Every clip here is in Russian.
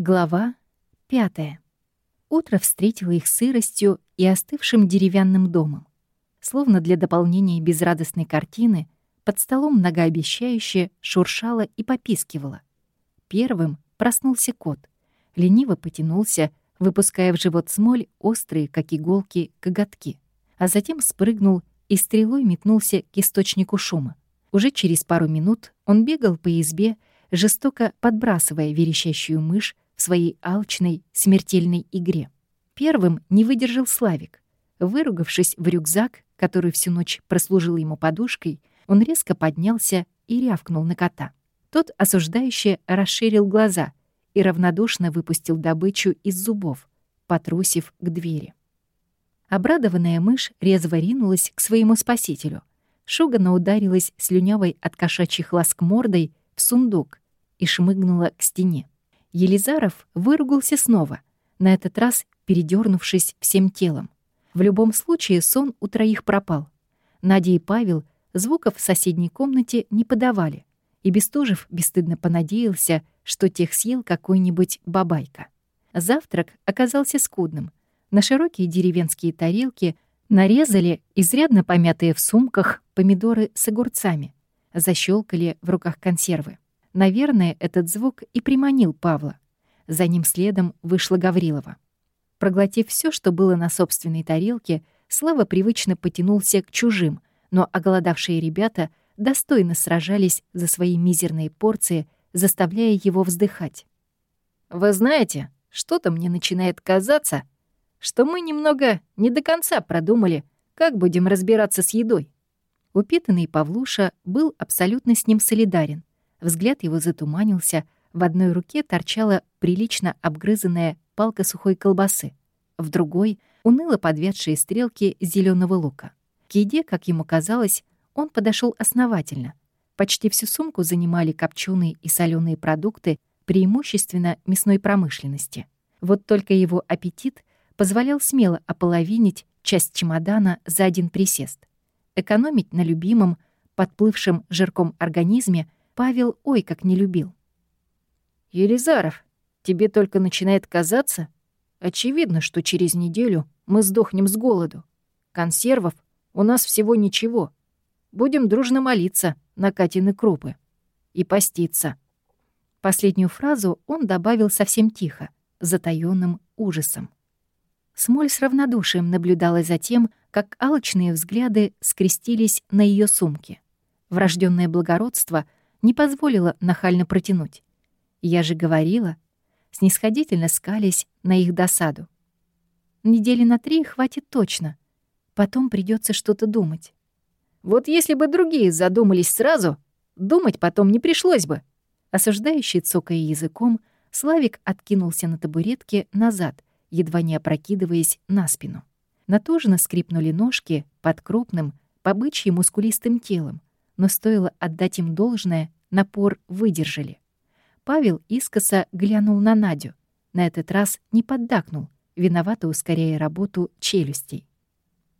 Глава пятая. Утро встретило их сыростью и остывшим деревянным домом. Словно для дополнения безрадостной картины, под столом многообещающе шуршало и попискивало. Первым проснулся кот. Лениво потянулся, выпуская в живот смоль острые, как иголки, коготки. А затем спрыгнул и стрелой метнулся к источнику шума. Уже через пару минут он бегал по избе, жестоко подбрасывая верещащую мышь в своей алчной, смертельной игре. Первым не выдержал Славик. Выругавшись в рюкзак, который всю ночь прослужил ему подушкой, он резко поднялся и рявкнул на кота. Тот осуждающе расширил глаза и равнодушно выпустил добычу из зубов, потрусив к двери. Обрадованная мышь резво ринулась к своему спасителю. Шугана ударилась слюнявой от кошачьих ласк мордой в сундук и шмыгнула к стене. Елизаров выругался снова, на этот раз передернувшись всем телом. В любом случае сон у троих пропал. Надя и Павел звуков в соседней комнате не подавали, и Бестужев бесстыдно понадеялся, что тех съел какой-нибудь бабайка. Завтрак оказался скудным. На широкие деревенские тарелки нарезали изрядно помятые в сумках помидоры с огурцами, защелкали в руках консервы. Наверное, этот звук и приманил Павла. За ним следом вышла Гаврилова. Проглотив все, что было на собственной тарелке, Слава привычно потянулся к чужим, но оголодавшие ребята достойно сражались за свои мизерные порции, заставляя его вздыхать. «Вы знаете, что-то мне начинает казаться, что мы немного не до конца продумали, как будем разбираться с едой». Упитанный Павлуша был абсолютно с ним солидарен. Взгляд его затуманился, в одной руке торчала прилично обгрызанная палка сухой колбасы, в другой — уныло подвядшие стрелки зеленого лука. К еде, как ему казалось, он подошел основательно. Почти всю сумку занимали копченые и соленые продукты, преимущественно мясной промышленности. Вот только его аппетит позволял смело ополовинить часть чемодана за один присест. Экономить на любимом, подплывшем жирком организме Павел ой как не любил. «Елизаров, тебе только начинает казаться? Очевидно, что через неделю мы сдохнем с голоду. Консервов у нас всего ничего. Будем дружно молиться на Катины крупы. И поститься». Последнюю фразу он добавил совсем тихо, затаённым ужасом. Смоль с равнодушием наблюдала за тем, как алчные взгляды скрестились на ее сумке. Врожденное благородство не позволило нахально протянуть. Я же говорила, снисходительно скались на их досаду. Недели на три хватит точно. Потом придется что-то думать. Вот если бы другие задумались сразу, думать потом не пришлось бы. Осуждающий, цокая языком, Славик откинулся на табуретке назад, едва не опрокидываясь на спину. Натужно скрипнули ножки под крупным, побычьим мускулистым телом, но стоило отдать им должное, напор выдержали. Павел искоса глянул на Надю. На этот раз не поддакнул, виновато ускоряя работу челюстей.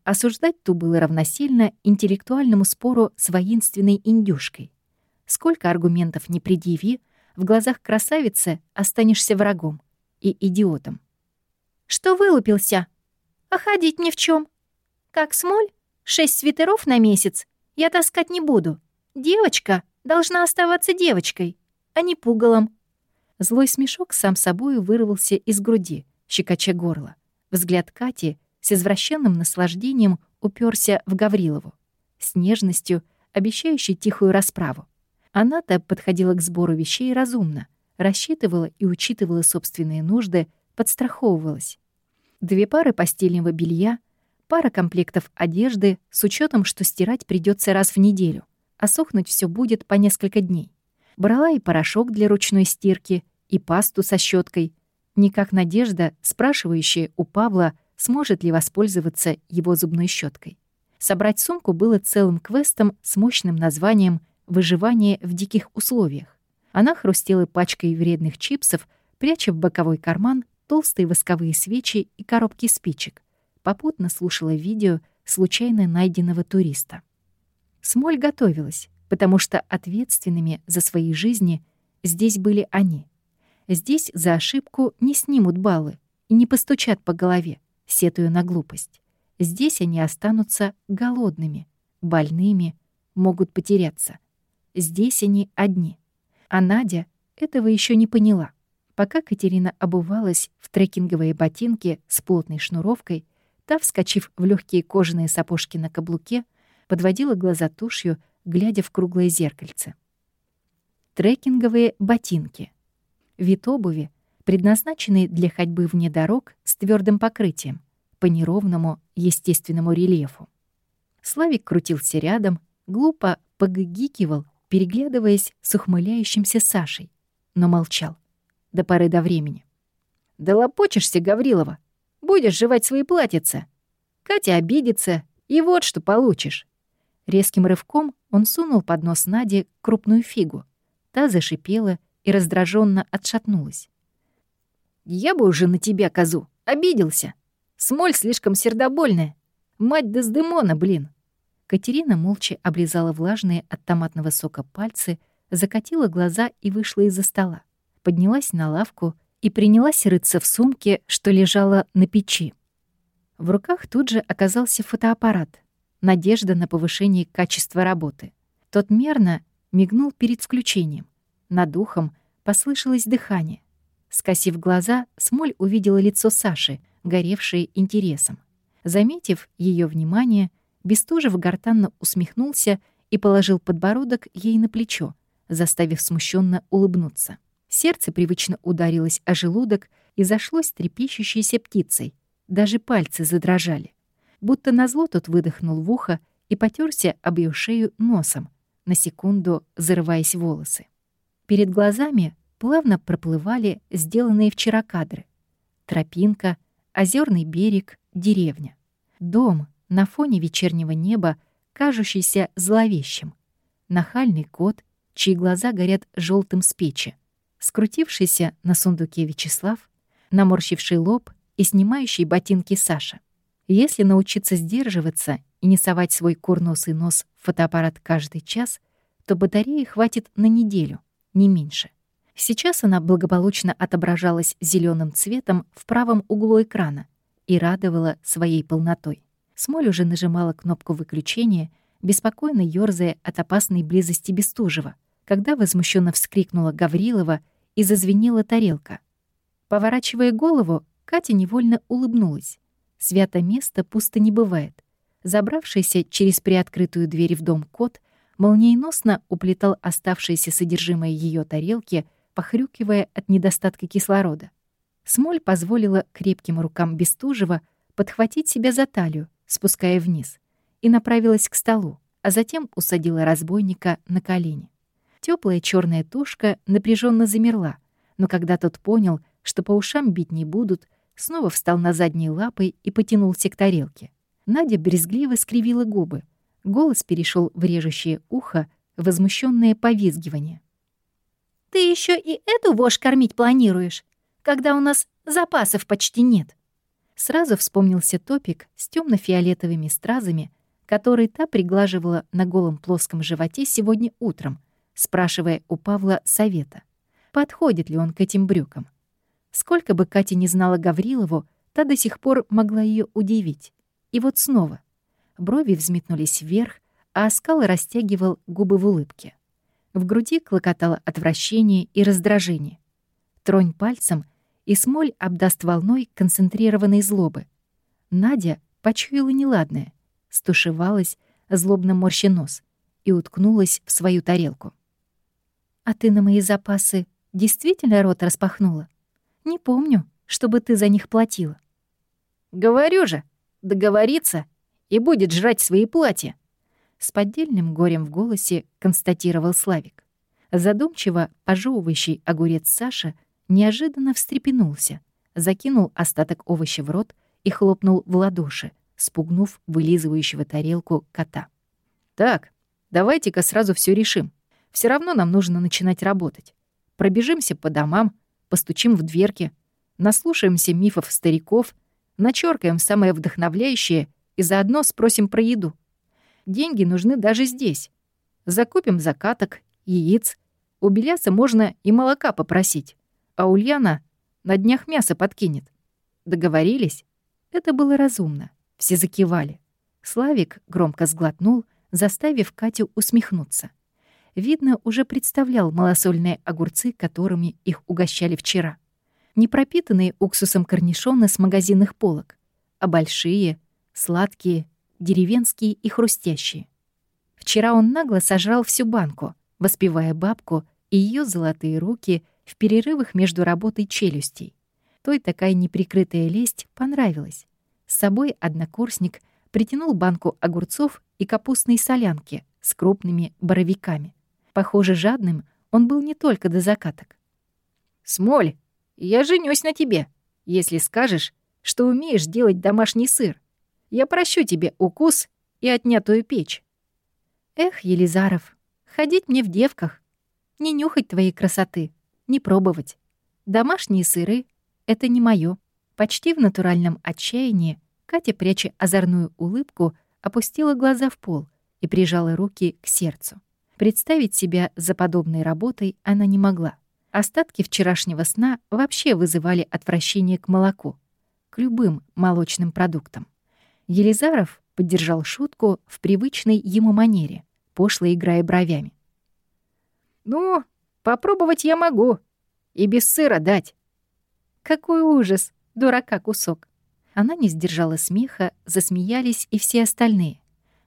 Осуждать ту было равносильно интеллектуальному спору с воинственной индюшкой. Сколько аргументов не предъяви, в глазах красавицы останешься врагом и идиотом. Что вылупился? А ходить ни в чем. Как смоль, шесть свитеров на месяц я таскать не буду. Девочка должна оставаться девочкой, а не пугалом. Злой смешок сам собою вырвался из груди, щекоча горло. Взгляд Кати с извращенным наслаждением уперся в Гаврилову, с нежностью, обещающей тихую расправу. Она-то подходила к сбору вещей разумно, рассчитывала и учитывала собственные нужды, подстраховывалась. Две пары постельного белья, пара комплектов одежды с учетом, что стирать придется раз в неделю, а сохнуть все будет по несколько дней. Брала и порошок для ручной стирки, и пасту со щеткой. Никак Надежда, спрашивающая у Павла, сможет ли воспользоваться его зубной щеткой. Собрать сумку было целым квестом с мощным названием «Выживание в диких условиях». Она хрустела пачкой вредных чипсов, пряча в боковой карман толстые восковые свечи и коробки спичек. Попутно слушала видео случайно найденного туриста. Смоль готовилась, потому что ответственными за свои жизни здесь были они. Здесь за ошибку не снимут баллы и не постучат по голове, сетуя на глупость. Здесь они останутся голодными, больными, могут потеряться. Здесь они одни. А Надя этого еще не поняла. Пока Катерина обувалась в трекинговые ботинки с плотной шнуровкой, та, вскочив в легкие кожаные сапожки на каблуке, подводила глаза тушью, глядя в круглое зеркальце. Трекинговые ботинки. Вид обуви, предназначенный для ходьбы вне дорог с твердым покрытием, по неровному естественному рельефу. Славик крутился рядом, глупо погигикивал, переглядываясь с ухмыляющимся Сашей, но молчал до поры до времени. «Да лопочешься, Гаврилова. Будешь жевать свои платьица. Катя обидится, и вот что получишь». Резким рывком он сунул под нос Наде крупную фигу. Та зашипела и раздраженно отшатнулась. «Я бы уже на тебя, козу, обиделся. Смоль слишком сердобольная. Мать Дездемона, блин!» Катерина молча облизала влажные от томатного сока пальцы, закатила глаза и вышла из-за стола поднялась на лавку и принялась рыться в сумке, что лежала на печи. В руках тут же оказался фотоаппарат. Надежда на повышение качества работы. Тот мерно мигнул перед включением. Над ухом послышалось дыхание. Скосив глаза, Смоль увидела лицо Саши, горевшее интересом. Заметив ее внимание, Бестужев гортанно усмехнулся и положил подбородок ей на плечо, заставив смущенно улыбнуться. Сердце привычно ударилось о желудок и зашлось трепещущейся птицей. Даже пальцы задрожали. Будто назло тот выдохнул в ухо и потерся об ее шею носом, на секунду зарываясь волосы. Перед глазами плавно проплывали сделанные вчера кадры. Тропинка, озерный берег, деревня. Дом на фоне вечернего неба, кажущийся зловещим. Нахальный кот, чьи глаза горят желтым с печи скрутившийся на сундуке Вячеслав, наморщивший лоб и снимающий ботинки Саша. Если научиться сдерживаться и не совать свой курносый нос в фотоаппарат каждый час, то батареи хватит на неделю, не меньше. Сейчас она благополучно отображалась зеленым цветом в правом углу экрана и радовала своей полнотой. Смоль уже нажимала кнопку выключения, беспокойно ёрзая от опасной близости Бестужева — когда возмущенно вскрикнула Гаврилова и зазвенела тарелка. Поворачивая голову, Катя невольно улыбнулась. Свято место пусто не бывает. Забравшийся через приоткрытую дверь в дом кот молниеносно уплетал оставшееся содержимое ее тарелки, похрюкивая от недостатка кислорода. Смоль позволила крепким рукам Бестужева подхватить себя за талию, спуская вниз, и направилась к столу, а затем усадила разбойника на колени. Теплая черная тушка напряженно замерла, но когда тот понял, что по ушам бить не будут, снова встал на задние лапы и потянулся к тарелке. Надя брезгливо скривила губы. Голос перешел в режущее ухо, возмущенное повизгивание. «Ты еще и эту вошь кормить планируешь, когда у нас запасов почти нет?» Сразу вспомнился топик с темно фиолетовыми стразами, который та приглаживала на голом плоском животе сегодня утром, спрашивая у Павла совета, подходит ли он к этим брюкам. Сколько бы Катя не знала Гаврилову, та до сих пор могла ее удивить. И вот снова. Брови взметнулись вверх, а оскал растягивал губы в улыбке. В груди клокотало отвращение и раздражение. Тронь пальцем, и смоль обдаст волной концентрированной злобы. Надя почуяла неладное, стушевалась, злобно морща нос, и уткнулась в свою тарелку. «А ты на мои запасы действительно рот распахнула? Не помню, чтобы ты за них платила». «Говорю же, договориться и будет жрать свои платья», с поддельным горем в голосе констатировал Славик. Задумчиво пожевывающий огурец Саша неожиданно встрепенулся, закинул остаток овоща в рот и хлопнул в ладоши, спугнув вылизывающего тарелку кота. «Так, давайте-ка сразу все решим. Все равно нам нужно начинать работать. Пробежимся по домам, постучим в дверки, наслушаемся мифов стариков, начеркаем самое вдохновляющее и заодно спросим про еду. Деньги нужны даже здесь. Закупим закаток, яиц. У Беляса можно и молока попросить. а Ульяна на днях мясо подкинет. Договорились? Это было разумно. Все закивали. Славик громко сглотнул, заставив Катю усмехнуться. Видно, уже представлял малосольные огурцы, которыми их угощали вчера. Не пропитанные уксусом корнишоны с магазинных полок, а большие, сладкие, деревенские и хрустящие. Вчера он нагло сожрал всю банку, воспевая бабку и ее золотые руки в перерывах между работой челюстей. Той такая неприкрытая лесть понравилась. С собой однокурсник притянул банку огурцов и капустной солянки с крупными боровиками. Похоже, жадным он был не только до закаток. «Смоль, я женюсь на тебе, если скажешь, что умеешь делать домашний сыр. Я прощу тебе укус и отнятую печь». «Эх, Елизаров, ходить мне в девках, не нюхать твоей красоты, не пробовать. Домашние сыры — это не моё. Почти в натуральном отчаянии Катя, пряча озорную улыбку, опустила глаза в пол и прижала руки к сердцу. Представить себя за подобной работой она не могла. Остатки вчерашнего сна вообще вызывали отвращение к молоку, к любым молочным продуктам. Елизаров поддержал шутку в привычной ему манере, пошло играя бровями. «Ну, попробовать я могу. И без сыра дать». «Какой ужас! Дурака кусок!» Она не сдержала смеха, засмеялись и все остальные.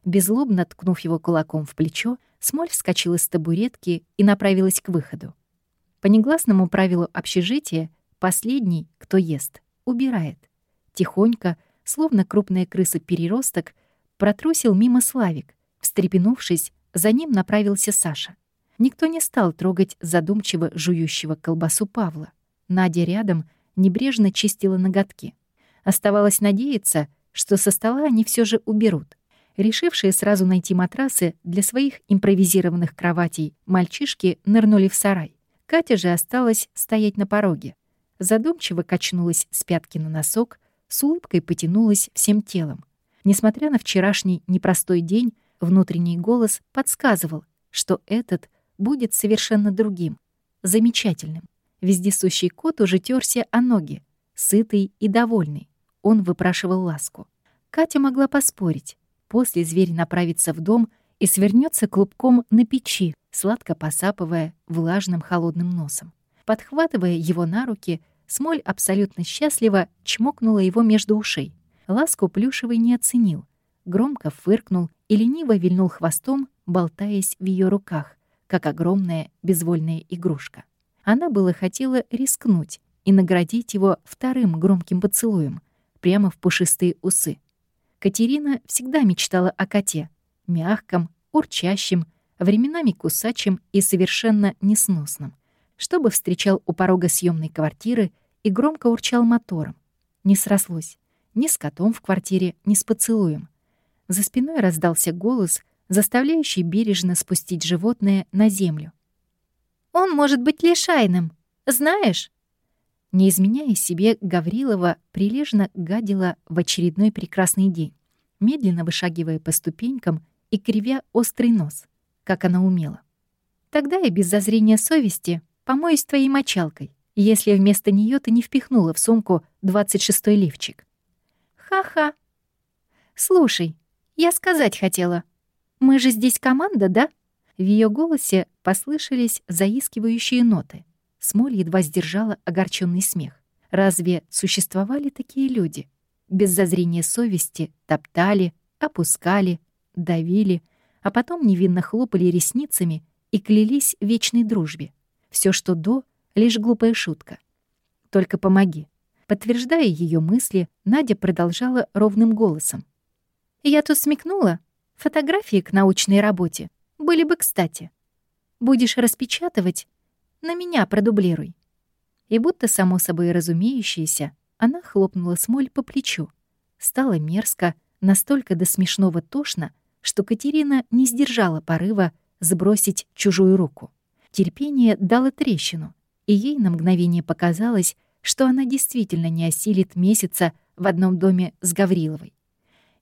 Безлобно ткнув его кулаком в плечо, Смоль вскочила с табуретки и направилась к выходу. По негласному правилу общежития, последний, кто ест, убирает. Тихонько, словно крупная крыса-переросток, протрусил мимо Славик. Встрепенувшись, за ним направился Саша. Никто не стал трогать задумчиво жующего колбасу Павла. Надя рядом небрежно чистила ноготки. Оставалось надеяться, что со стола они все же уберут. Решившие сразу найти матрасы для своих импровизированных кроватей, мальчишки нырнули в сарай. Катя же осталась стоять на пороге. Задумчиво качнулась с пятки на носок, с улыбкой потянулась всем телом. Несмотря на вчерашний непростой день, внутренний голос подсказывал, что этот будет совершенно другим, замечательным. Вездесущий кот уже терся о ноги, сытый и довольный. Он выпрашивал ласку. Катя могла поспорить. После зверь направится в дом и свернется клубком на печи, сладко посапывая влажным холодным носом. Подхватывая его на руки, Смоль абсолютно счастливо чмокнула его между ушей. Ласку Плюшевый не оценил. Громко фыркнул и лениво вильнул хвостом, болтаясь в ее руках, как огромная безвольная игрушка. Она было хотела рискнуть и наградить его вторым громким поцелуем — прямо в пушистые усы. Катерина всегда мечтала о коте, мягком, урчащем, временами кусачем и совершенно несносном, чтобы встречал у порога съемной квартиры и громко урчал мотором. Не срослось ни с котом в квартире, ни с поцелуем. За спиной раздался голос, заставляющий бережно спустить животное на землю. «Он может быть лишайным, знаешь?» Не изменяя себе, Гаврилова прилежно гадила в очередной прекрасный день, медленно вышагивая по ступенькам и кривя острый нос, как она умела. Тогда я без зазрения совести помоюсь твоей мочалкой, если вместо нее ты не впихнула в сумку 26-й лифчик. Ха-ха. Слушай, я сказать хотела. Мы же здесь команда, да? В ее голосе послышались заискивающие ноты — Смоль едва сдержала огорченный смех. Разве существовали такие люди? Без зазрения совести топтали, опускали, давили, а потом невинно хлопали ресницами и клялись вечной дружбе. Все, что до, — лишь глупая шутка. Только помоги. Подтверждая ее мысли, Надя продолжала ровным голосом. «Я тут смекнула. Фотографии к научной работе были бы кстати. Будешь распечатывать, на меня продублируй». И будто само собой разумеющееся, она хлопнула Смоль по плечу. Стало мерзко, настолько до смешного тошно, что Катерина не сдержала порыва сбросить чужую руку. Терпение дало трещину, и ей на мгновение показалось, что она действительно не осилит месяца в одном доме с Гавриловой.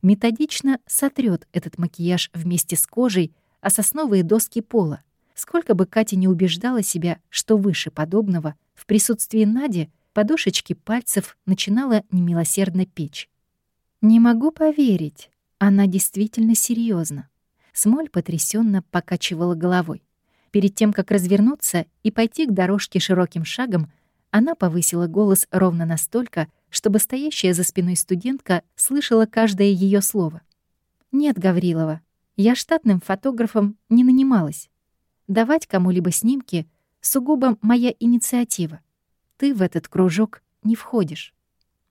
Методично сотрет этот макияж вместе с кожей о сосновые доски пола, Сколько бы Катя не убеждала себя, что выше подобного, в присутствии Нади подушечки пальцев начинала немилосердно печь. «Не могу поверить, она действительно серьезна. Смоль потрясенно покачивала головой. Перед тем, как развернуться и пойти к дорожке широким шагом, она повысила голос ровно настолько, чтобы стоящая за спиной студентка слышала каждое ее слово. «Нет, Гаврилова, я штатным фотографом не нанималась. Давать кому-либо снимки — сугубо моя инициатива. Ты в этот кружок не входишь».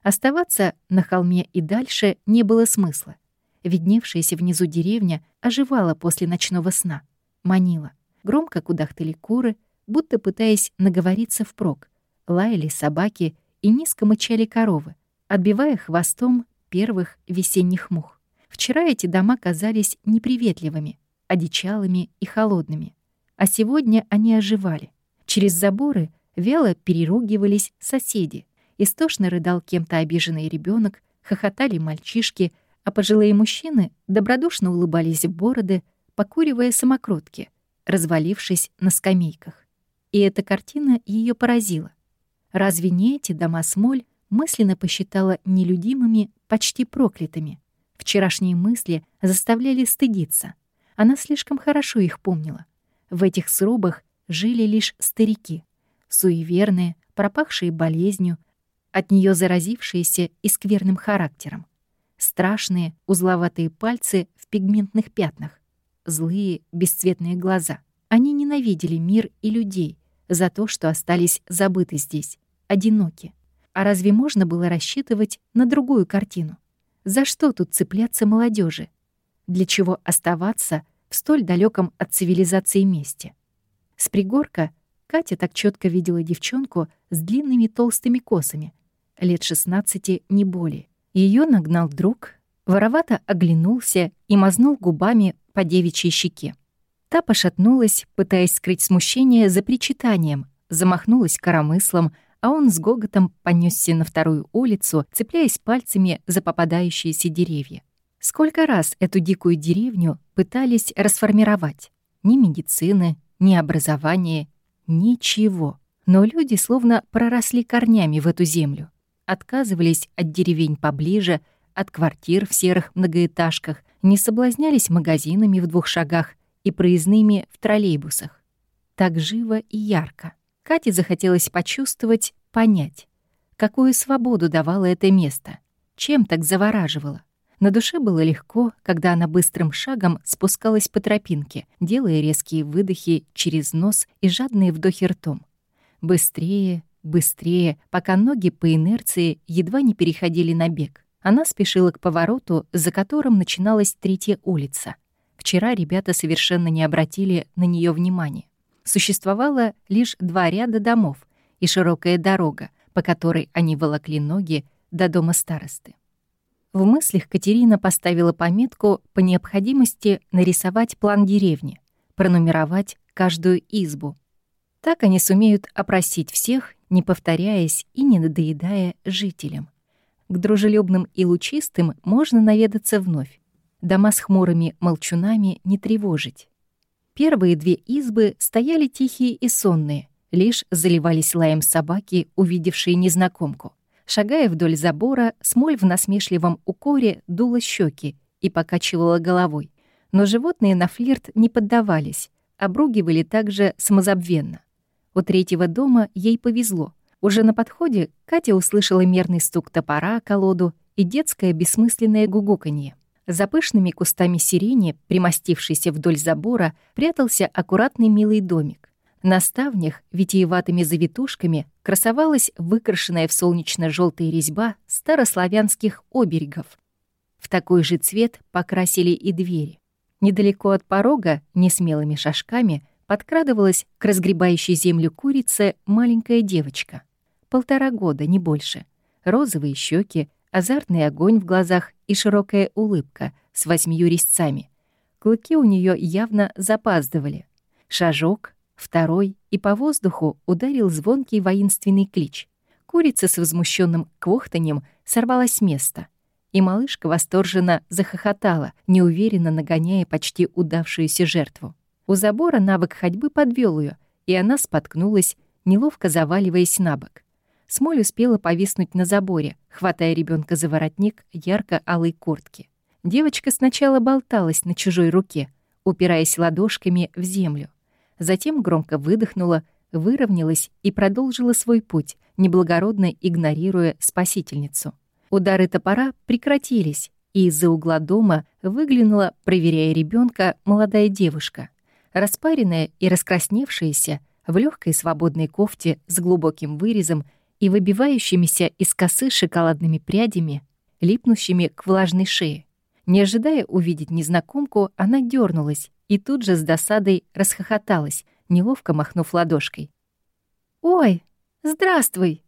Оставаться на холме и дальше не было смысла. Видневшаяся внизу деревня оживала после ночного сна, манила. Громко кудахтали куры, будто пытаясь наговориться впрок. Лаяли собаки и низко мычали коровы, отбивая хвостом первых весенних мух. Вчера эти дома казались неприветливыми, одичалыми и холодными. А сегодня они оживали. Через заборы вяло переругивались соседи. Истошно рыдал кем-то обиженный ребенок, хохотали мальчишки, а пожилые мужчины добродушно улыбались в бороды, покуривая самокрутки — развалившись на скамейках. И эта картина ее поразила. Разве не эти дома Смоль мысленно посчитала нелюдимыми, почти проклятыми? Вчерашние мысли заставляли стыдиться. Она слишком хорошо их помнила. В этих срубах жили лишь старики, суеверные, пропахшие болезнью, от нее заразившиеся и скверным характером. Страшные, узловатые пальцы в пигментных пятнах, злые, бесцветные глаза. Они ненавидели мир и людей за то, что остались забыты здесь, одиноки. А разве можно было рассчитывать на другую картину? За что тут цепляться молодежи? Для чего оставаться в столь далеком от цивилизации месте? С пригорка Катя так четко видела девчонку с длинными толстыми косами, лет 16 не более. Ее нагнал друг, воровато оглянулся и мазнул губами по девичьей щеке. Та пошатнулась, пытаясь скрыть смущение за причитанием, замахнулась коромыслом, а он с гоготом понесся на вторую улицу, цепляясь пальцами за попадающиеся деревья. Сколько раз эту дикую деревню пытались расформировать? Ни медицины, ни образования, ничего. Но люди словно проросли корнями в эту землю. Отказывались от деревень поближе, от квартир в серых многоэтажках, не соблазнялись магазинами в двух шагах и проездными в троллейбусах. Так живо и ярко. Кате захотелось почувствовать, понять, какую свободу давало это место, чем так завораживало. На душе было легко, когда она быстрым шагом спускалась по тропинке, делая резкие выдохи через нос и жадные вдохи ртом. Быстрее, быстрее, пока ноги по инерции едва не переходили на бег. Она спешила к повороту, за которым начиналась третья улица. Вчера ребята совершенно не обратили на нее внимания. Существовало лишь два ряда домов и широкая дорога, по которой они волокли ноги до дома старосты. В мыслях Катерина поставила пометку по необходимости нарисовать план деревни, пронумеровать каждую избу. Так они сумеют опросить всех, не повторяясь и не надоедая жителям. К дружелюбным и лучистым можно наведаться вновь. Дома с хмурыми молчунами не тревожить. Первые две избы стояли тихие и сонные, лишь заливались лаем собаки, увидевшие незнакомку. Шагая вдоль забора, смоль в насмешливом укоре дула щеки и покачивала головой. Но животные на флирт не поддавались, обругивали также самозабвенно. У третьего дома ей повезло. Уже на подходе Катя услышала мерный стук топора о колоду и детское бессмысленное гугуканье. За пышными кустами сирени, примостившийся вдоль забора, прятался аккуратный милый домик. На ставнях, витиеватыми завитушками, красовалась выкрашенная в солнечно желтая резьба старославянских оберегов. В такой же цвет покрасили и двери. Недалеко от порога, несмелыми шажками, подкрадывалась к разгребающей землю курице маленькая девочка полтора года, не больше. Розовые щеки, азартный огонь в глазах и широкая улыбка с восьмью резцами. Клыки у нее явно запаздывали. Шажок, второй, и по воздуху ударил звонкий воинственный клич. Курица с возмущенным квохтанем сорвалась с места, и малышка восторженно захохотала, неуверенно нагоняя почти удавшуюся жертву. У забора навык ходьбы подвел ее, и она споткнулась, неловко заваливаясь на бок. Смоль успела повиснуть на заборе, хватая ребенка за воротник ярко-алой куртки. Девочка сначала болталась на чужой руке, упираясь ладошками в землю. Затем громко выдохнула, выровнялась и продолжила свой путь, неблагородно игнорируя спасительницу. Удары топора прекратились, и из-за угла дома выглянула, проверяя ребенка, молодая девушка. Распаренная и раскрасневшаяся, в легкой свободной кофте с глубоким вырезом и выбивающимися из косы шоколадными прядями, липнущими к влажной шее. Не ожидая увидеть незнакомку, она дернулась и тут же с досадой расхохоталась, неловко махнув ладошкой. «Ой, здравствуй!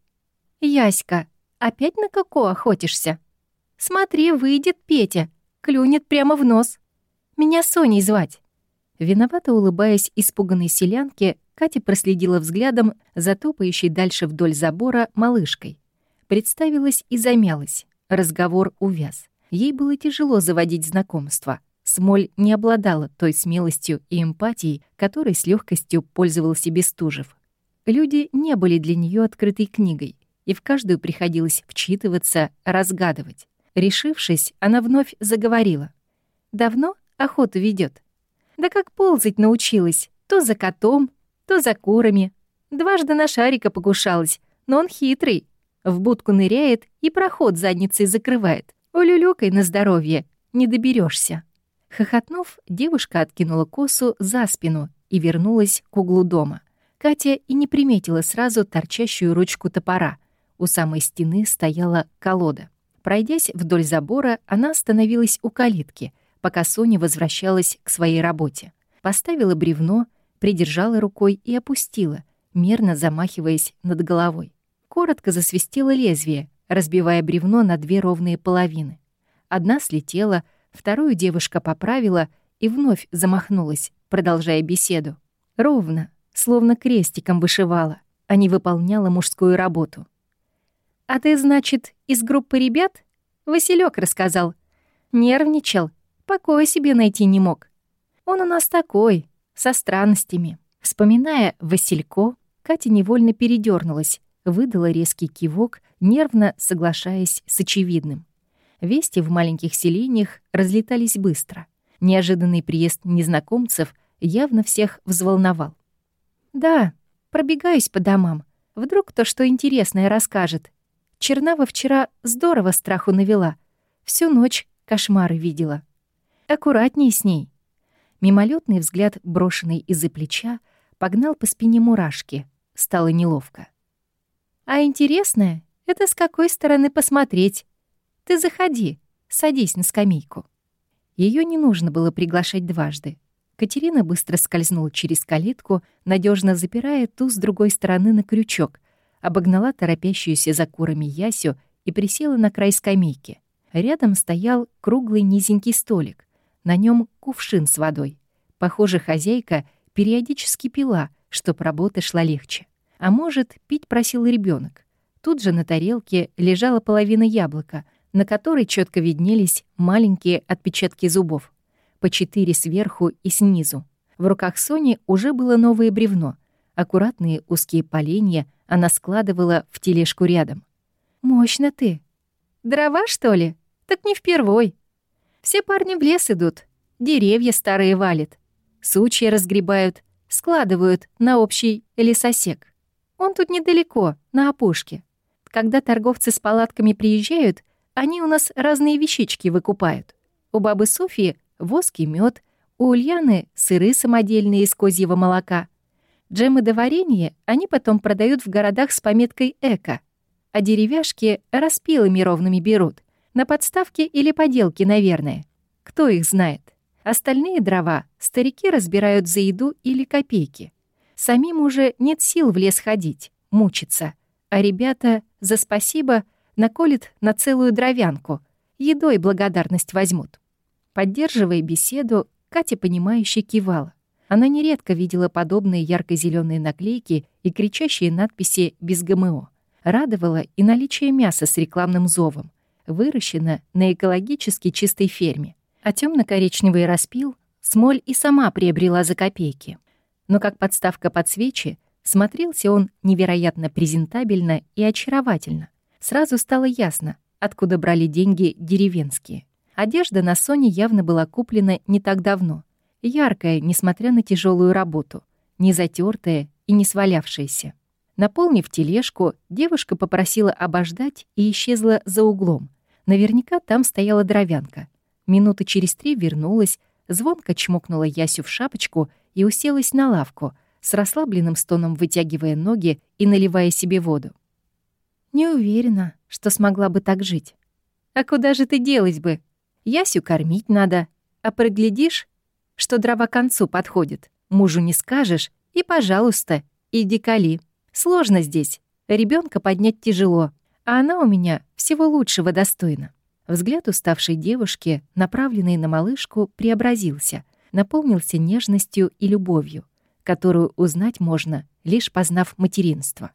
Яська, опять на како охотишься? Смотри, выйдет Петя, клюнет прямо в нос. Меня Соней звать». Виновато улыбаясь испуганной селянке, Катя проследила взглядом за топающей дальше вдоль забора малышкой. Представилась и замялась. Разговор увяз. Ей было тяжело заводить знакомства. Смоль не обладала той смелостью и эмпатией, которой с легкостью пользовался Бестужев. Люди не были для нее открытой книгой, и в каждую приходилось вчитываться, разгадывать. Решившись, она вновь заговорила. «Давно охоту ведет. Да как ползать научилась, то за котом, то за курами. Дважды на шарика покушалась, но он хитрый. В будку ныряет и проход задницей закрывает. Улюлюкой на здоровье, не доберешься. Хохотнув, девушка откинула косу за спину и вернулась к углу дома. Катя и не приметила сразу торчащую ручку топора. У самой стены стояла колода. Пройдясь вдоль забора, она остановилась у калитки, пока Соня возвращалась к своей работе. Поставила бревно, придержала рукой и опустила, мерно замахиваясь над головой. Коротко засвистело лезвие, разбивая бревно на две ровные половины. Одна слетела, вторую девушка поправила и вновь замахнулась, продолжая беседу. Ровно, словно крестиком вышивала, а не выполняла мужскую работу. «А ты, значит, из группы ребят?» Василек рассказал. Нервничал, покоя себе найти не мог. Он у нас такой, со странностями. Вспоминая Василько, Катя невольно передернулась, выдала резкий кивок, нервно соглашаясь с очевидным. Вести в маленьких селениях разлетались быстро. Неожиданный приезд незнакомцев явно всех взволновал. «Да, пробегаюсь по домам. Вдруг кто что интересное расскажет. Чернава вчера здорово страху навела. Всю ночь кошмары видела аккуратнее с ней. Мимолетный взгляд, брошенный из-за плеча, погнал по спине мурашки. Стало неловко. «А интересное — это с какой стороны посмотреть. Ты заходи, садись на скамейку». Ее не нужно было приглашать дважды. Катерина быстро скользнула через калитку, надежно запирая ту с другой стороны на крючок, обогнала торопящуюся за курами Ясю и присела на край скамейки. Рядом стоял круглый низенький столик. На нем кувшин с водой. Похоже, хозяйка периодически пила, чтоб работа шла легче. А может, пить просил ребенок. Тут же на тарелке лежала половина яблока, на которой четко виднелись маленькие отпечатки зубов. По четыре сверху и снизу. В руках Сони уже было новое бревно. Аккуратные узкие поленья она складывала в тележку рядом. «Мощно ты. Дрова, что ли? Так не впервой. Все парни в лес идут, деревья старые валят, сучья разгребают, складывают на общий лесосек. Он тут недалеко, на опушке. Когда торговцы с палатками приезжают, они у нас разные вещички выкупают. У бабы Софьи воск и мёд, у Ульяны сыры самодельные из козьего молока. Джемы до варенья они потом продают в городах с пометкой «эко», а деревяшки распилами ровными берут — на подставке или поделке, наверное. Кто их знает? Остальные дрова старики разбирают за еду или копейки. Самим уже нет сил в лес ходить, мучиться. А ребята за спасибо наколят на целую дровянку. Едой благодарность возьмут. Поддерживая беседу, Катя, понимающе кивала. Она нередко видела подобные ярко зеленые наклейки и кричащие надписи «без ГМО». Радовало и наличие мяса с рекламным зовом выращена на экологически чистой ферме, а темно коричневый распил Смоль и сама приобрела за копейки. Но как подставка под свечи, смотрелся он невероятно презентабельно и очаровательно. Сразу стало ясно, откуда брали деньги деревенские. Одежда на Соне явно была куплена не так давно. Яркая, несмотря на тяжелую работу, не затертая и не свалявшаяся. Наполнив тележку, девушка попросила обождать и исчезла за углом. Наверняка там стояла дровянка. Минуты через три вернулась, звонко чмокнула Ясю в шапочку и уселась на лавку, с расслабленным стоном вытягивая ноги и наливая себе воду. «Не уверена, что смогла бы так жить. А куда же ты делась бы? Ясю кормить надо, а проглядишь, что дрова к концу подходит. Мужу не скажешь, и, пожалуйста, иди кали». Сложно здесь. Ребенка поднять тяжело, а она у меня всего лучшего достойна. Взгляд уставшей девушки, направленный на малышку, преобразился, наполнился нежностью и любовью, которую узнать можно, лишь познав материнство.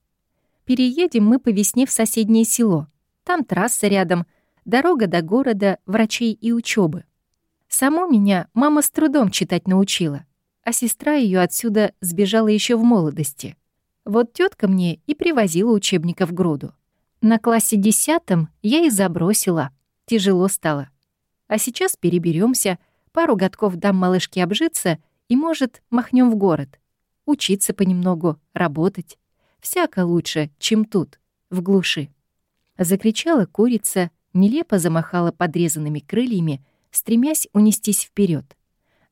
Переедем мы по весне в соседнее село. Там трасса рядом, дорога до города, врачей и учебы. Саму меня мама с трудом читать научила, а сестра ее отсюда сбежала еще в молодости — вот тетка мне и привозила учебников груду. На классе десятом я и забросила. Тяжело стало. А сейчас переберемся, пару годков дам малышке обжиться и, может, махнем в город. Учиться понемногу, работать. Всяко лучше, чем тут, в глуши. Закричала курица, нелепо замахала подрезанными крыльями, стремясь унестись вперед.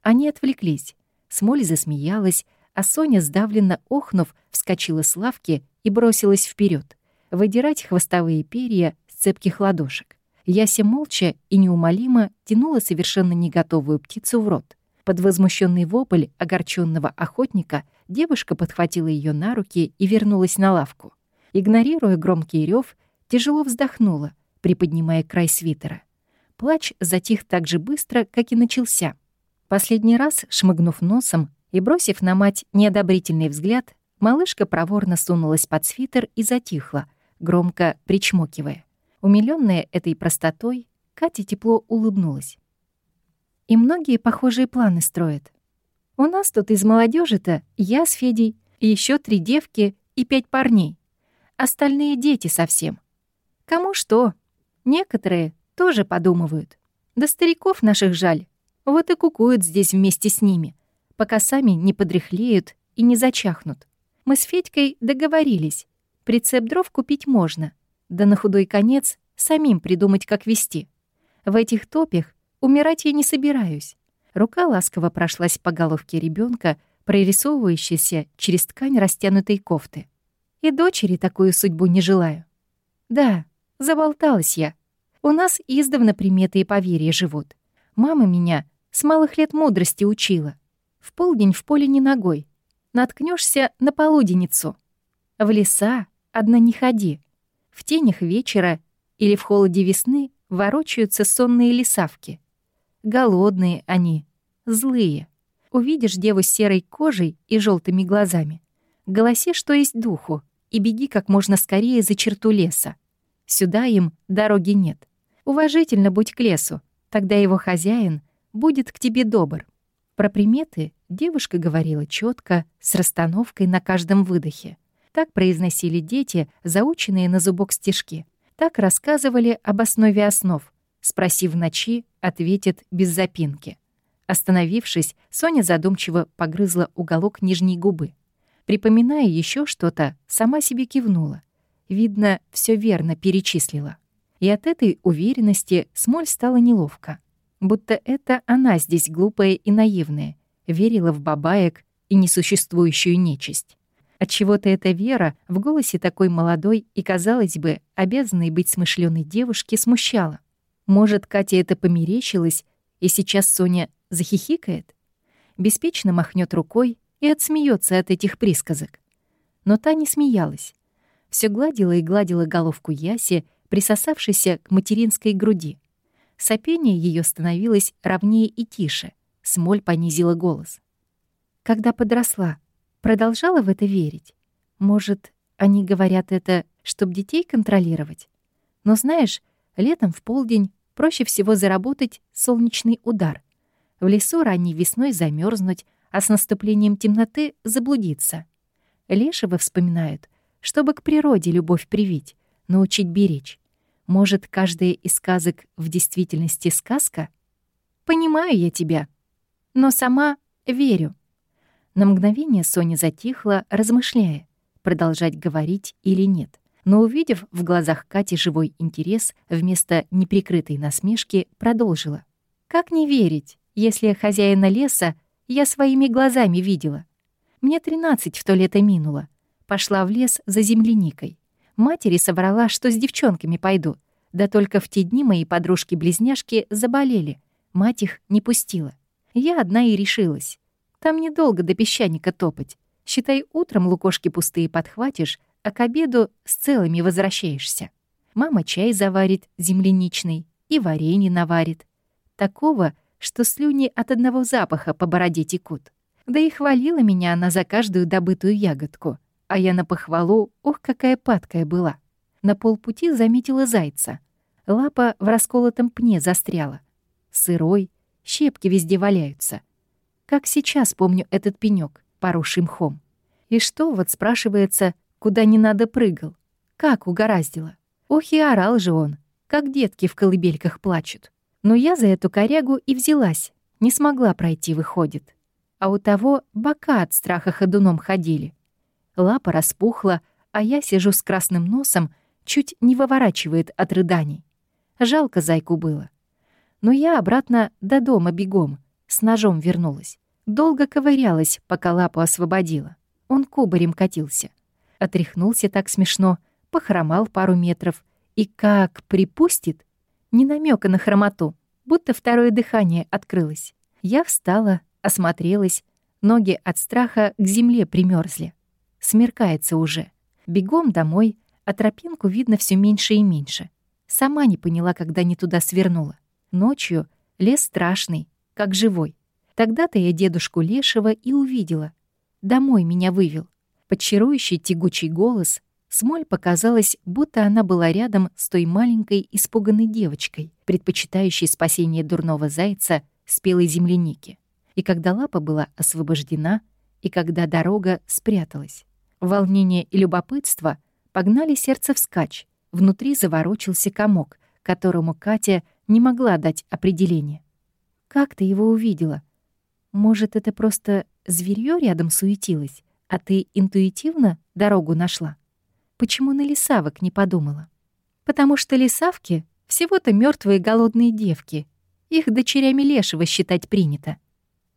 Они отвлеклись. Смоль засмеялась, а Соня, сдавленно охнув, вскочила с лавки и бросилась вперед, выдирать хвостовые перья с цепких ладошек. Яся молча и неумолимо тянула совершенно не готовую птицу в рот. Под возмущенный вопль огорченного охотника девушка подхватила ее на руки и вернулась на лавку. Игнорируя громкий рев, тяжело вздохнула, приподнимая край свитера. Плач затих так же быстро, как и начался. Последний раз, шмыгнув носом, и, бросив на мать неодобрительный взгляд, малышка проворно сунулась под свитер и затихла, громко причмокивая. Умилённая этой простотой, Катя тепло улыбнулась. И многие похожие планы строят. У нас тут из молодежи то я с Федей, еще три девки и пять парней. Остальные дети совсем. Кому что. Некоторые тоже подумывают. Да стариков наших жаль. Вот и кукуют здесь вместе с ними — пока сами не подряхлеют и не зачахнут. Мы с Федькой договорились. Прицеп дров купить можно, да на худой конец самим придумать, как вести. В этих топях умирать я не собираюсь. Рука ласково прошлась по головке ребенка, прорисовывающейся через ткань растянутой кофты. И дочери такую судьбу не желаю. Да, заболталась я. У нас издавна приметы и поверья живут. Мама меня с малых лет мудрости учила. В полдень в поле не ногой. Наткнешься на полуденницу. В леса одна не ходи. В тенях вечера или в холоде весны ворочаются сонные лесавки. Голодные они, злые. Увидишь деву с серой кожей и желтыми глазами. Голоси, что есть духу, и беги как можно скорее за черту леса. Сюда им дороги нет. Уважительно будь к лесу, тогда его хозяин будет к тебе добр. Про приметы девушка говорила четко, с расстановкой на каждом выдохе. Так произносили дети, заученные на зубок стишки. Так рассказывали об основе основ. Спросив в ночи, ответит без запинки. Остановившись, Соня задумчиво погрызла уголок нижней губы. Припоминая еще что-то, сама себе кивнула. Видно, все верно перечислила. И от этой уверенности Смоль стала неловко будто это она здесь глупая и наивная, верила в бабаек и несуществующую нечисть. Отчего-то эта вера в голосе такой молодой и, казалось бы, обязанной быть смышленой девушки смущала. Может, Катя это померещилась, и сейчас Соня захихикает? Беспечно махнет рукой и отсмеется от этих присказок. Но та не смеялась. Все гладила и гладила головку Яси, присосавшейся к материнской груди. Сопение ее становилось ровнее и тише. Смоль понизила голос. Когда подросла, продолжала в это верить. Может, они говорят это, чтобы детей контролировать? Но знаешь, летом в полдень проще всего заработать солнечный удар. В лесу ранней весной замерзнуть, а с наступлением темноты заблудиться. Лешего вспоминают, чтобы к природе любовь привить, научить беречь. Может, каждая из сказок в действительности сказка? Понимаю я тебя, но сама верю. На мгновение Соня затихла, размышляя, продолжать говорить или нет. Но увидев в глазах Кати живой интерес, вместо неприкрытой насмешки продолжила. «Как не верить, если хозяина леса я своими глазами видела? Мне 13 в то лето минуло. Пошла в лес за земляникой. Матери собрала, что с девчонками пойду. Да только в те дни мои подружки-близняшки заболели. Мать их не пустила. Я одна и решилась. Там недолго до песчаника топать. Считай, утром лукошки пустые подхватишь, а к обеду с целыми возвращаешься. Мама чай заварит земляничный и варенье наварит. Такого, что слюни от одного запаха по бороде текут. Да и хвалила меня она за каждую добытую ягодку. А я на похвалу, ох, какая падкая была. На полпути заметила зайца. Лапа в расколотом пне застряла. Сырой, щепки везде валяются. Как сейчас помню этот пенёк, поросший мхом. И что, вот спрашивается, куда не надо прыгал? Как угораздило? Ох и орал же он, как детки в колыбельках плачут. Но я за эту корягу и взялась, не смогла пройти, выходит. А у того бока от страха ходуном ходили. Лапа распухла, а я сижу с красным носом, чуть не выворачивает от рыданий. Жалко зайку было. Но я обратно до дома бегом, с ножом вернулась. Долго ковырялась, пока лапу освободила. Он кубарем катился. Отряхнулся так смешно, похромал пару метров. И как припустит, ни намека на хромоту, будто второе дыхание открылось. Я встала, осмотрелась, ноги от страха к земле примерзли. Смеркается уже. Бегом домой, а тропинку видно все меньше и меньше. Сама не поняла, когда не туда свернула. Ночью лес страшный, как живой. Тогда-то я дедушку Лешего и увидела. Домой меня вывел. Под чарующий тягучий голос Смоль показалось, будто она была рядом с той маленькой испуганной девочкой, предпочитающей спасение дурного зайца спелой земляники. И когда лапа была освобождена, и когда дорога спряталась. Волнение и любопытство погнали сердце вскачь. Внутри заворочился комок, которому Катя не могла дать определение. «Как ты его увидела?» Может, это просто зверьё рядом суетилось, а ты интуитивно дорогу нашла? Почему на лисавок не подумала? Потому что лисавки — всего-то мертвые голодные девки. Их дочерями лешего считать принято.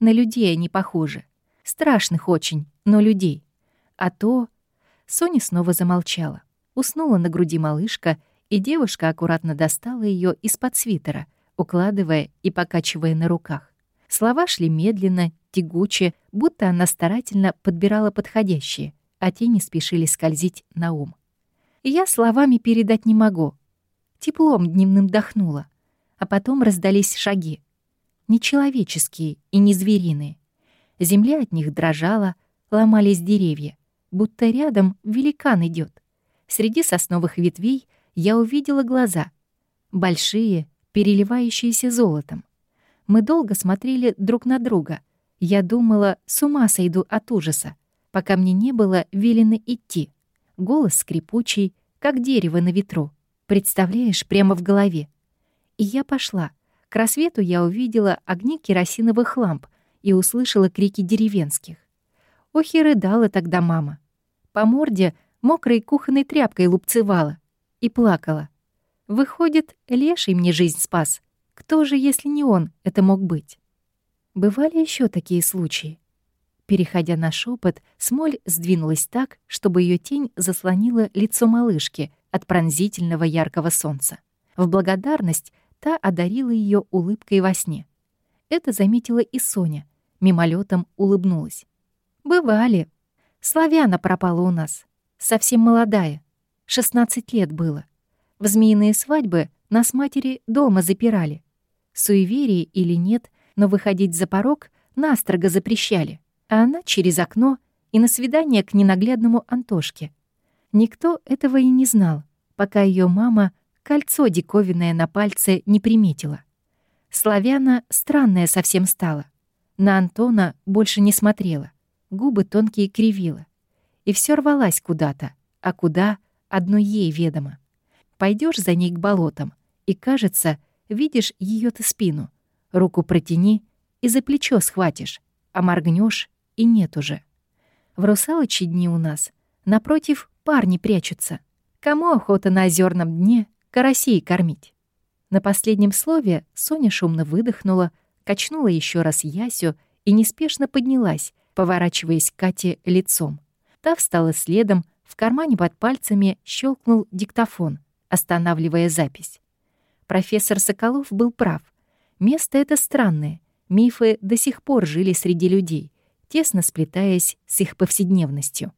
На людей они похожи. Страшных очень, но людей. А то... Соня снова замолчала. Уснула на груди малышка, и девушка аккуратно достала ее из-под свитера, укладывая и покачивая на руках. Слова шли медленно, тягуче, будто она старательно подбирала подходящие, а те не спешили скользить на ум. я словами передать не могу. Теплом дневным дохнула, а потом раздались шаги. Нечеловеческие и не звериные. Земля от них дрожала, ломались деревья, будто рядом великан идет. Среди сосновых ветвей я увидела глаза. Большие, переливающиеся золотом. Мы долго смотрели друг на друга. Я думала, с ума сойду от ужаса, пока мне не было велено идти. Голос скрипучий, как дерево на ветру. Представляешь, прямо в голове. И я пошла. К рассвету я увидела огни керосиновых ламп и услышала крики деревенских. Ох и рыдала тогда мама. По морде мокрой кухонной тряпкой лупцевала и плакала. Выходит, леший мне жизнь спас. Кто же, если не он, это мог быть? Бывали еще такие случаи. Переходя на шепот, смоль сдвинулась так, чтобы ее тень заслонила лицо малышки от пронзительного яркого солнца. В благодарность та одарила ее улыбкой во сне. Это заметила и Соня, мимолетом улыбнулась. «Бывали. Славяна пропала у нас. Совсем молодая. 16 лет было. В змеиные свадьбы нас матери дома запирали суеверие или нет, но выходить за порог настрого запрещали, а она через окно и на свидание к ненаглядному Антошке. Никто этого и не знал, пока ее мама кольцо диковинное на пальце не приметила. Славяна странная совсем стала. На Антона больше не смотрела, губы тонкие кривила. И все рвалась куда-то, а куда — одно ей ведомо. Пойдешь за ней к болотам, и, кажется, видишь ее то спину. Руку протяни и за плечо схватишь, а моргнешь и нет уже. В русалочи дни у нас, напротив, парни прячутся. Кому охота на озерном дне карасей кормить? На последнем слове Соня шумно выдохнула, качнула еще раз Ясю и неспешно поднялась, поворачиваясь к Кате лицом. Та встала следом, в кармане под пальцами щелкнул диктофон, останавливая запись. Профессор Соколов был прав. Место это странное. Мифы до сих пор жили среди людей, тесно сплетаясь с их повседневностью.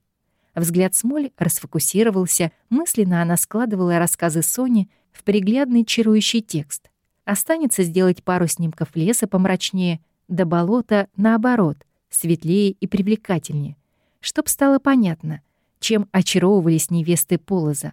Взгляд Смоль расфокусировался, мысленно она складывала рассказы Сони в приглядный чарующий текст. Останется сделать пару снимков леса помрачнее, до болота, наоборот, светлее и привлекательнее, чтоб стало понятно, чем очаровывались невесты Полоза.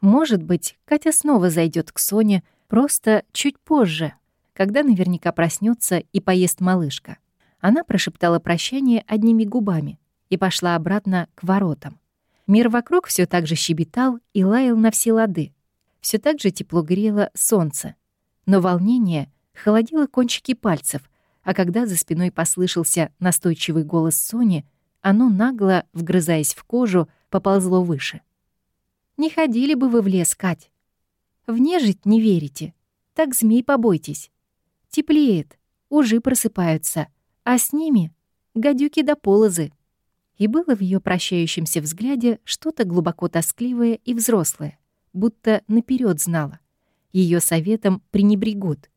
Может быть, Катя снова зайдет к Соне просто чуть позже, когда наверняка проснется и поест малышка. Она прошептала прощание одними губами и пошла обратно к воротам. Мир вокруг все так же щебетал и лаял на все лады. Все так же тепло грело солнце. Но волнение холодило кончики пальцев, а когда за спиной послышался настойчивый голос Сони, оно нагло, вгрызаясь в кожу, поползло выше. «Не ходили бы вы в лес, Кать. В нежить не верите. Так змей побойтесь. Теплеет, ужи просыпаются, а с ними — гадюки да полозы. И было в ее прощающемся взгляде что-то глубоко тоскливое и взрослое, будто наперед знала. Ее советом пренебрегут.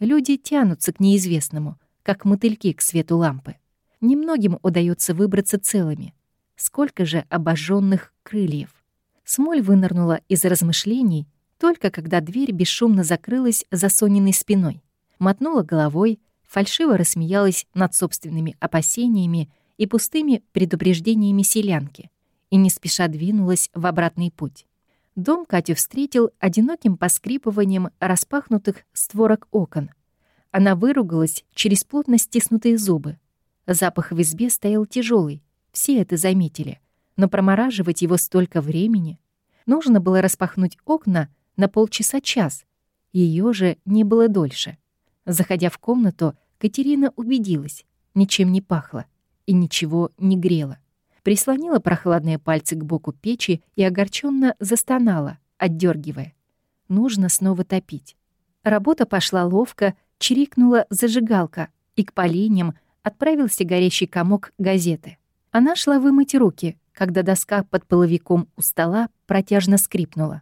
Люди тянутся к неизвестному, как мотыльки к свету лампы. Немногим удается выбраться целыми. Сколько же обожженных крыльев. Смоль вынырнула из размышлений только когда дверь бесшумно закрылась за Сониной спиной. Мотнула головой, фальшиво рассмеялась над собственными опасениями и пустыми предупреждениями селянки и не спеша двинулась в обратный путь. Дом Катю встретил одиноким поскрипыванием распахнутых створок окон. Она выругалась через плотно стиснутые зубы. Запах в избе стоял тяжелый, все это заметили, но промораживать его столько времени. Нужно было распахнуть окна на полчаса-час, ее же не было дольше. Заходя в комнату, Катерина убедилась, ничем не пахло и ничего не грело. Прислонила прохладные пальцы к боку печи и огорченно застонала, отдергивая. Нужно снова топить. Работа пошла ловко, чирикнула зажигалка, и к поленьям отправился горящий комок газеты. Она шла вымыть руки, когда доска под половиком у стола протяжно скрипнула.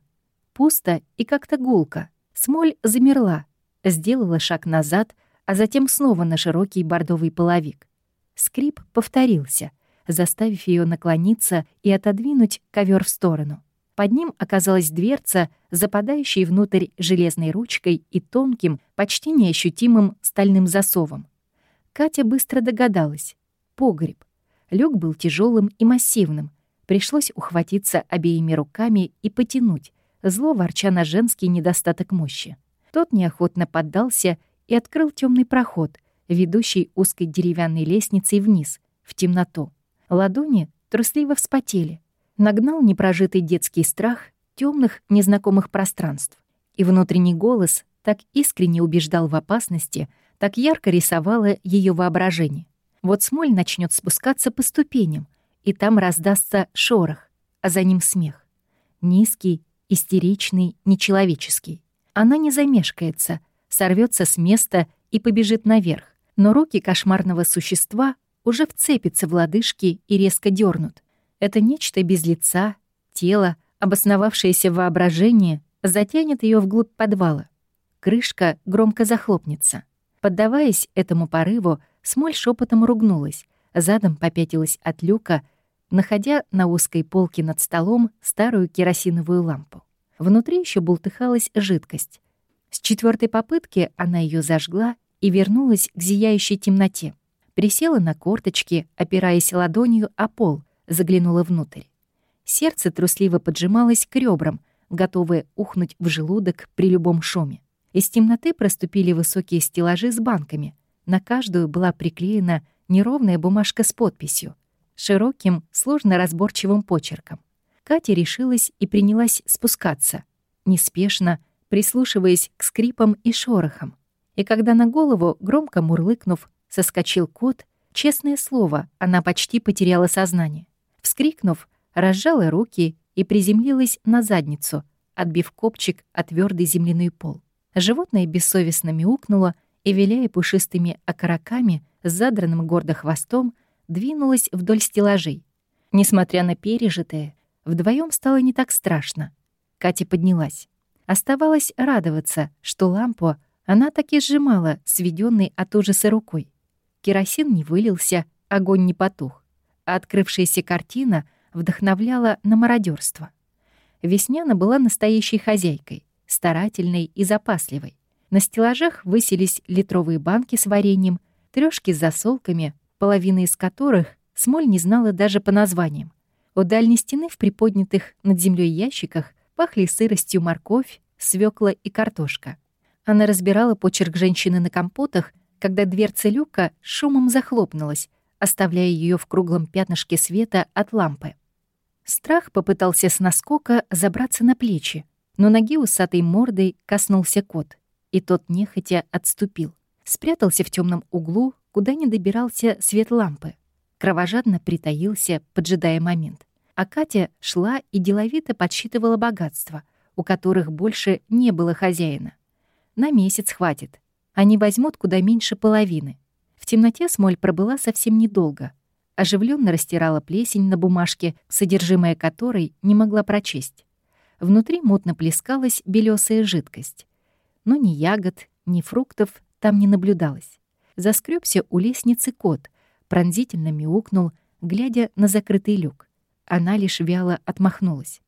Пусто и как-то гулко. Смоль замерла, сделала шаг назад, а затем снова на широкий бордовый половик. Скрип повторился, заставив ее наклониться и отодвинуть ковер в сторону. Под ним оказалась дверца, западающей внутрь железной ручкой и тонким, почти неощутимым стальным засовом. Катя быстро догадалась. Погреб. Люк был тяжелым и массивным. Пришлось ухватиться обеими руками и потянуть, зло ворча на женский недостаток мощи. Тот неохотно поддался и открыл темный проход, ведущий узкой деревянной лестницей вниз, в темноту. Ладони трусливо вспотели. Нагнал непрожитый детский страх темных незнакомых пространств. И внутренний голос так искренне убеждал в опасности, так ярко рисовало ее воображение. Вот смоль начнет спускаться по ступеням, и там раздастся шорох, а за ним смех. Низкий, истеричный, нечеловеческий. Она не замешкается, сорвется с места и побежит наверх. Но руки кошмарного существа уже вцепятся в лодыжки и резко дернут. Это нечто без лица, тело, обосновавшееся воображение, затянет ее вглубь подвала. Крышка громко захлопнется. Поддаваясь этому порыву, Смоль шепотом ругнулась, задом попятилась от люка, находя на узкой полке над столом старую керосиновую лампу. Внутри еще бултыхалась жидкость. С четвертой попытки она ее зажгла и вернулась к зияющей темноте. Присела на корточки, опираясь ладонью о пол, заглянула внутрь. Сердце трусливо поджималось к ребрам, готовое ухнуть в желудок при любом шуме. Из темноты проступили высокие стеллажи с банками. На каждую была приклеена неровная бумажка с подписью, широким, сложно разборчивым почерком. Катя решилась и принялась спускаться, неспешно, прислушиваясь к скрипам и шорохам. И когда на голову, громко мурлыкнув, соскочил кот, честное слово, она почти потеряла сознание. Вскрикнув, разжала руки и приземлилась на задницу, отбив копчик о твердый земляной пол. Животное бессовестно мяукнуло и, виляя пушистыми окороками с задранным гордо хвостом, двинулось вдоль стеллажей. Несмотря на пережитое, вдвоем стало не так страшно. Катя поднялась. Оставалось радоваться, что лампу она так и сжимала, сведенной от ужаса рукой. Керосин не вылился, огонь не потух. А открывшаяся картина вдохновляла на мародерство. Весняна была настоящей хозяйкой, старательной и запасливой. На стеллажах высились литровые банки с вареньем, трёшки с засолками, половина из которых Смоль не знала даже по названиям. У дальней стены в приподнятых над землей ящиках пахли сыростью морковь, свекла и картошка. Она разбирала почерк женщины на компотах, когда дверца люка шумом захлопнулась, оставляя ее в круглом пятнышке света от лампы. Страх попытался с наскока забраться на плечи, но ноги усатой мордой коснулся кот, и тот нехотя отступил. Спрятался в темном углу, куда не добирался свет лампы. Кровожадно притаился, поджидая момент. А Катя шла и деловито подсчитывала богатства, у которых больше не было хозяина. На месяц хватит. Они возьмут куда меньше половины. В темноте смоль пробыла совсем недолго. Оживленно растирала плесень на бумажке, содержимое которой не могла прочесть. Внутри мутно плескалась белесая жидкость. Но ни ягод, ни фруктов там не наблюдалось. Заскребся у лестницы кот, пронзительно мяукнул, глядя на закрытый люк. Она лишь вяло отмахнулась.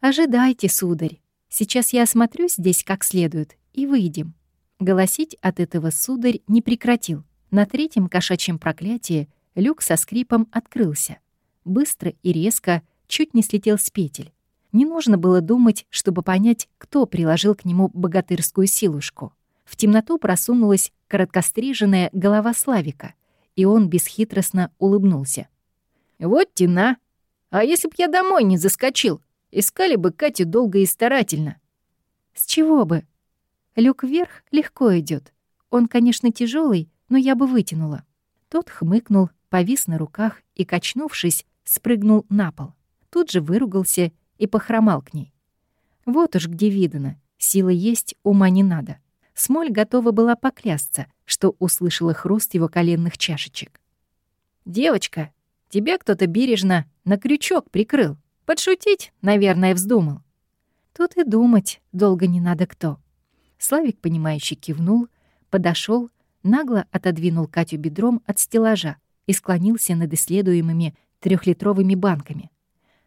«Ожидайте, сударь. Сейчас я осмотрюсь здесь как следует и выйдем». Голосить от этого сударь не прекратил. На третьем кошачьем проклятии люк со скрипом открылся. Быстро и резко, чуть не слетел с петель. Не нужно было думать, чтобы понять, кто приложил к нему богатырскую силушку. В темноту просунулась короткостриженная голова Славика, и он бесхитростно улыбнулся. «Вот тена!» А если б я домой не заскочил, искали бы Катю долго и старательно. С чего бы? Люк вверх легко идет. Он, конечно, тяжелый, но я бы вытянула. Тот хмыкнул, повис на руках и, качнувшись, спрыгнул на пол. Тут же выругался и похромал к ней. Вот уж где видно, силы есть, ума не надо. Смоль готова была поклясться, что услышала хруст его коленных чашечек. «Девочка, тебя кто-то бережно на крючок прикрыл. Подшутить, наверное, вздумал. Тут и думать долго не надо кто. Славик, понимающе кивнул, подошел, нагло отодвинул Катю бедром от стеллажа и склонился над исследуемыми трехлитровыми банками.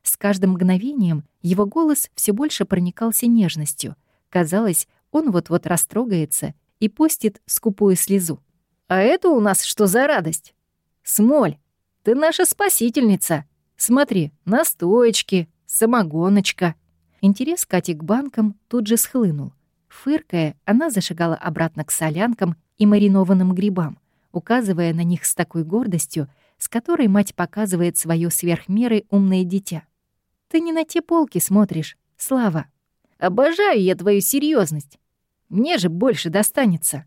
С каждым мгновением его голос все больше проникался нежностью. Казалось, он вот-вот растрогается и пустит скупую слезу. «А это у нас что за радость? Смоль, ты наша спасительница!» Смотри, настоечки, самогоночка. Интерес Кати к банкам тут же схлынул. Фыркая, она зашагала обратно к солянкам и маринованным грибам, указывая на них с такой гордостью, с которой мать показывает свое сверхмеры умное дитя. «Ты не на те полки смотришь, Слава. Обожаю я твою серьезность. Мне же больше достанется».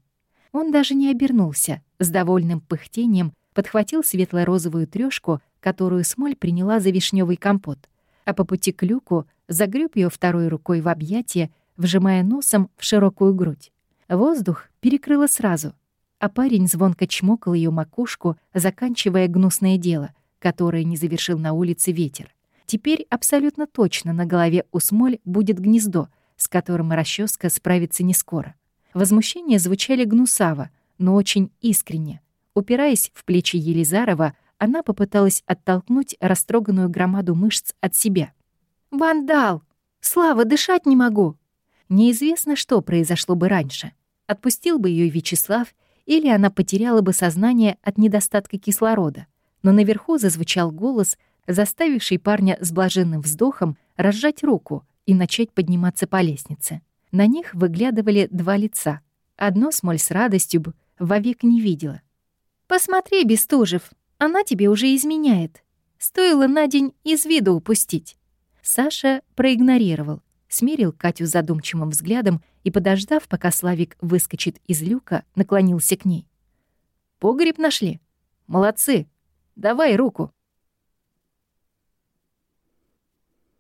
Он даже не обернулся, с довольным пыхтением подхватил светло-розовую трёшку которую Смоль приняла за вишневый компот, а по пути к люку загреб ее второй рукой в объятия, вжимая носом в широкую грудь. Воздух перекрыло сразу, а парень звонко чмокал ее макушку, заканчивая гнусное дело, которое не завершил на улице ветер. Теперь абсолютно точно на голове у Смоль будет гнездо, с которым расческа справится не скоро. Возмущения звучали гнусаво, но очень искренне. Упираясь в плечи Елизарова, она попыталась оттолкнуть растроганную громаду мышц от себя. «Вандал! Слава, дышать не могу!» Неизвестно, что произошло бы раньше. Отпустил бы ее Вячеслав, или она потеряла бы сознание от недостатка кислорода. Но наверху зазвучал голос, заставивший парня с блаженным вздохом разжать руку и начать подниматься по лестнице. На них выглядывали два лица. Одно Смоль с радостью бы вовек не видела. «Посмотри, Бестужев, она тебе уже изменяет. Стоило на день из виду упустить». Саша проигнорировал, смерил Катю задумчивым взглядом и, подождав, пока Славик выскочит из люка, наклонился к ней. «Погреб нашли? Молодцы! Давай руку!»